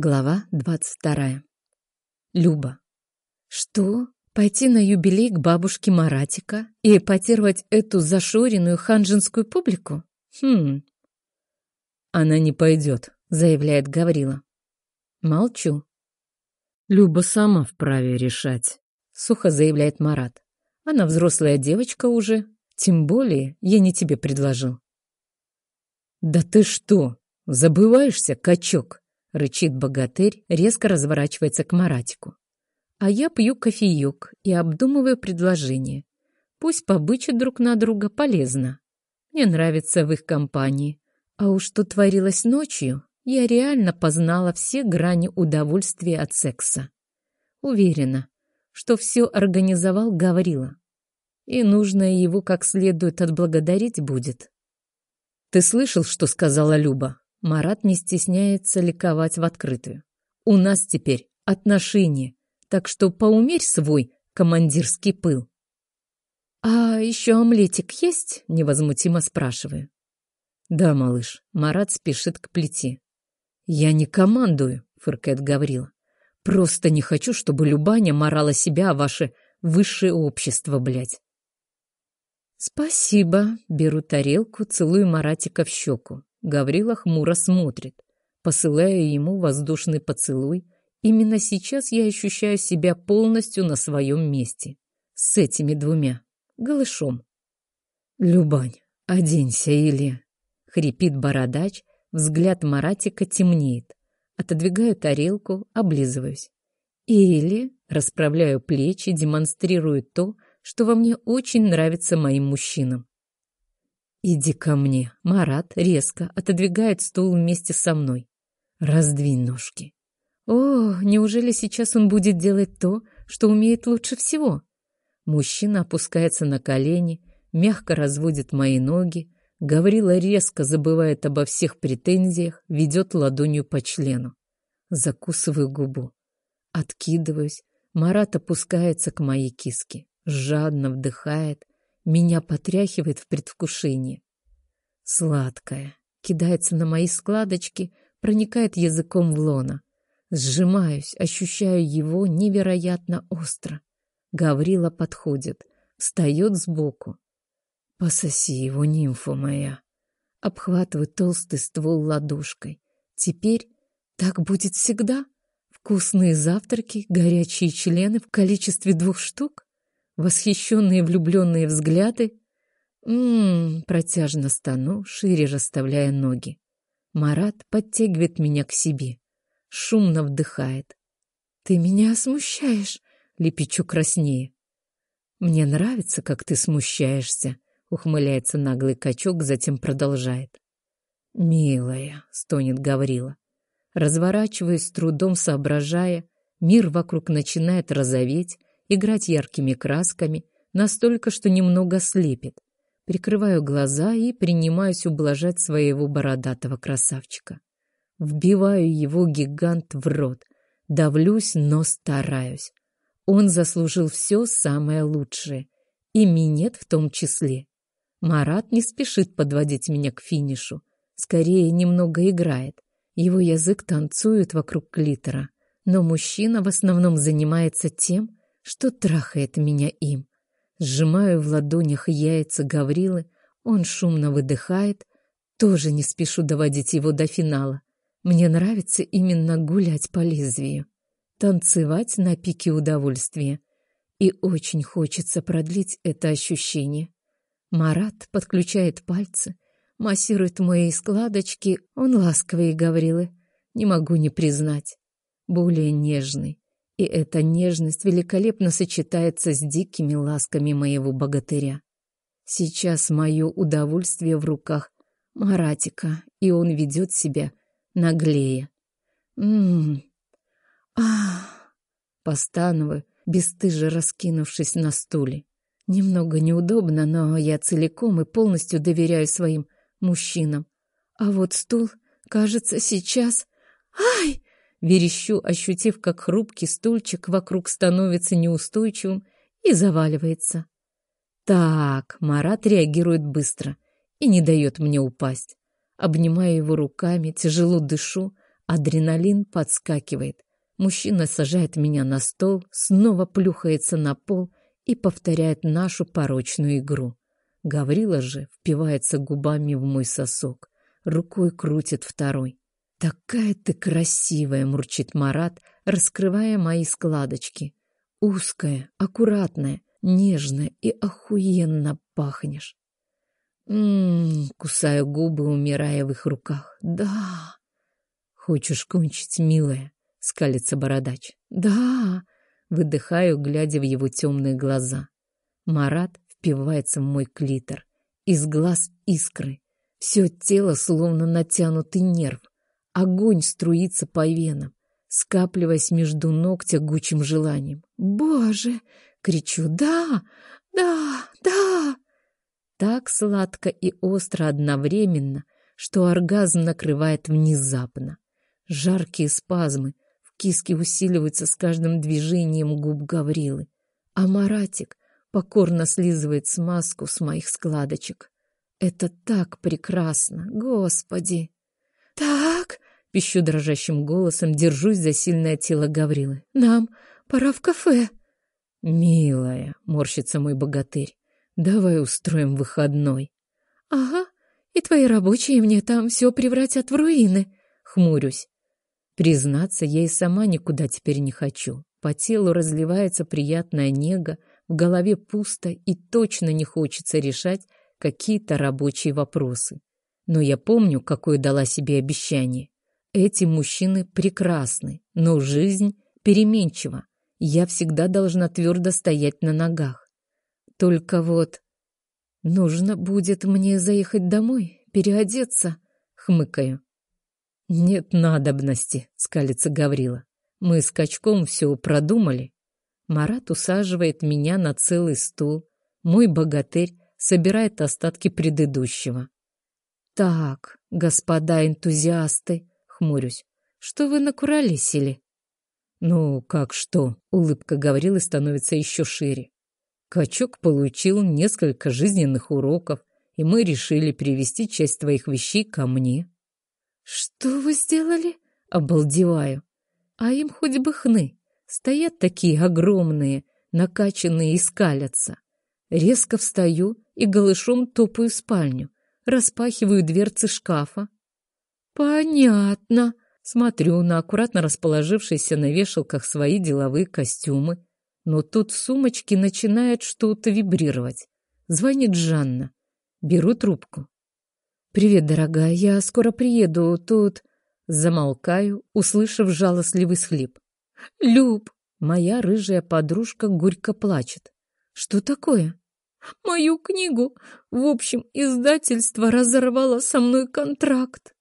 Глава двадцать вторая. Люба. Что? Пойти на юбилей к бабушке Маратика и эпатировать эту зашоренную ханжинскую публику? Хм. Она не пойдет, заявляет Гаврила. Молчу. Люба сама вправе решать, сухо заявляет Марат. Она взрослая девочка уже, тем более я не тебе предложил. Да ты что, забываешься, качок? Рычит богатырь, резко разворачивается к Маратику. А я пью кофеек и обдумываю предложение. Пусть побычат друг на друга полезно. Мне нравится в их компании. А уж что творилось ночью, я реально познала все грани удовольствия от секса. Уверена, что все организовал Гаврила. И нужно его как следует отблагодарить будет. «Ты слышал, что сказала Люба?» Марат не стесняется ликовать в открытую. «У нас теперь отношения, так что поумерь свой командирский пыл». «А еще омлетик есть?» — невозмутимо спрашиваю. «Да, малыш». Марат спешит к плите. «Я не командую», — фыркает Гаврила. «Просто не хочу, чтобы Любаня морала себя о ваше высшее общество, блядь». «Спасибо». Беру тарелку, целую Маратика в щеку. Гаврила хмуро смотрит. Посылаю ему воздушный поцелуй. Именно сейчас я ощущаю себя полностью на своем месте. С этими двумя. Голышом. «Любань, оденься или...» Хрипит бородач, взгляд Маратика темнеет. Отодвигаю тарелку, облизываюсь. Или расправляю плечи, демонстрирую то, что во мне очень нравится моим мужчинам. «Иди ко мне!» Марат резко отодвигает стул вместе со мной. «Раздвинь ножки!» «О, неужели сейчас он будет делать то, что умеет лучше всего?» Мужчина опускается на колени, мягко разводит мои ноги, Гаврила резко забывает обо всех претензиях, ведет ладонью по члену. Закусываю губу. Откидываюсь. Марат опускается к моей киске, жадно вдыхает, меня потряхивает в предвкушении. Сладкая. Кидается на мои складочки, проникает языком в лона. Сжимаюсь, ощущаю его невероятно остро. Гаврила подходит, встает сбоку. «Пососи его, нимфа моя!» Обхватываю толстый ствол ладошкой. «Теперь так будет всегда? Вкусные завтраки, горячие члены в количестве двух штук?» Восхищенные влюбленные взгляды. Ммм, протяжно стану, шире расставляя ноги. Марат подтягивает меня к себе. Шумно вдыхает. «Ты меня смущаешь!» — лепечу краснее. «Мне нравится, как ты смущаешься», — ухмыляется наглый качок, затем продолжает. «Милая», — стонет Гаврила. Разворачиваясь, трудом соображая, мир вокруг начинает розоветь, играть яркими красками, настолько, что немного слепит. Прикрываю глаза и принимаюсь ублажать своего бородатого красавчика. Вбиваю его гигант в рот. Давлюсь, но стараюсь. Он заслужил все самое лучшее. И минет в том числе. Марат не спешит подводить меня к финишу. Скорее, немного играет. Его язык танцует вокруг клитора. Но мужчина в основном занимается тем, что трахает меня им. Сжимаю в ладонях яйца Гаврилы, он шумно выдыхает, тоже не спешу доводить его до финала. Мне нравится именно гулять по лезвию, танцевать на пике удовольствия. И очень хочется продлить это ощущение. Марат подключает пальцы, массирует мои складочки, он ласковый Гаврилы, не могу не признать, более нежный, и эта нежность великолепно сочетается с дикими ласками моего богатыря. Сейчас мое удовольствие в руках Маратика, и он ведет себя наглее. Ммм. Ах. Постановую, бесстыже раскинувшись на стуле. Немного неудобно, но я целиком и полностью доверяю своим мужчинам. А вот стул, кажется, сейчас... Ай! Верещу, ощутив, как хрупкий стульчик вокруг становится неустойчивым и заваливается. Так, Марат реагирует быстро и не дает мне упасть. Обнимаю его руками, тяжело дышу, Адреналин подскакивает. Мужчина сажает меня на стол, снова плюхается на пол и повторяет нашу порочную игру. Гаврила же впивается губами в мой сосок, рукой крутит второй. «Такая ты красивая!» — мурчит Марат, раскрывая мои складочки. «Узкая, аккуратная, нежная и охуенно пахнешь!» Ммм, кусаю губы, умирая в их руках. «Да!» «Хочешь кончить, милая?» — скалится бородач. «Да!» — выдыхаю, глядя в его темные глаза. Марат впивается в мой клитор. Из глаз искры. Все тело словно натянутый нерв. Огонь струится по венам, скапливаясь между ног тягучим желанием. «Боже!» — кричу. «Да! Да! Да!» Так сладко и остро одновременно, что оргазм накрывает внезапно. Жаркие спазмы в киске усиливаются с каждым движением губ Гаврилы, а Маратик покорно слизывает смазку с моих складочек. Это так прекрасно, Господи! Так, пищу дрожащим голосом, держусь за сильное тело Гаврилы. Нам пора в кафе. Милая, морщится мой богатырь, давай устроим выходной. Ага, и твои рабочие мне там все превратят в руины, хмурюсь. Признаться, я и сама никуда теперь не хочу. По телу разливается приятная нега, в голове пусто и точно не хочется решать какие-то рабочие вопросы. Но я помню, какое дала себе обещание. Эти мужчины прекрасны, но жизнь переменчива. Я всегда должна твердо стоять на ногах. Только вот нужно будет мне заехать домой, переодеться, хмыкаю. Нет надобности, скалится Гаврила. Мы с качком все продумали. Марат усаживает меня на целый стул. Мой богатырь собирает остатки предыдущего. «Так, господа энтузиасты», — хмурюсь, — «что вы накуролесили?» «Ну, как что?» — улыбка Гаврилы становится еще шире. Качок получил несколько жизненных уроков, и мы решили привести часть твоих вещей ко мне. «Что вы сделали?» — обалдеваю. А им хоть бы хны. Стоят такие огромные, накачанные и скалятся. Резко встаю и голышом топаю спальню, распахиваю дверцы шкафа. Понятно. Смотрю на аккуратно расположившиеся на вешалках свои деловые костюмы. Но тут в сумочке начинает что-то вибрировать. Звонит Жанна. Беру трубку. «Привет, дорогая, я скоро приеду, тут...» Замолкаю, услышав жалостливый схлип. «Люб!» Моя рыжая подружка горько плачет. «Что такое?» «Мою книгу! В общем, издательство разорвало со мной контракт!»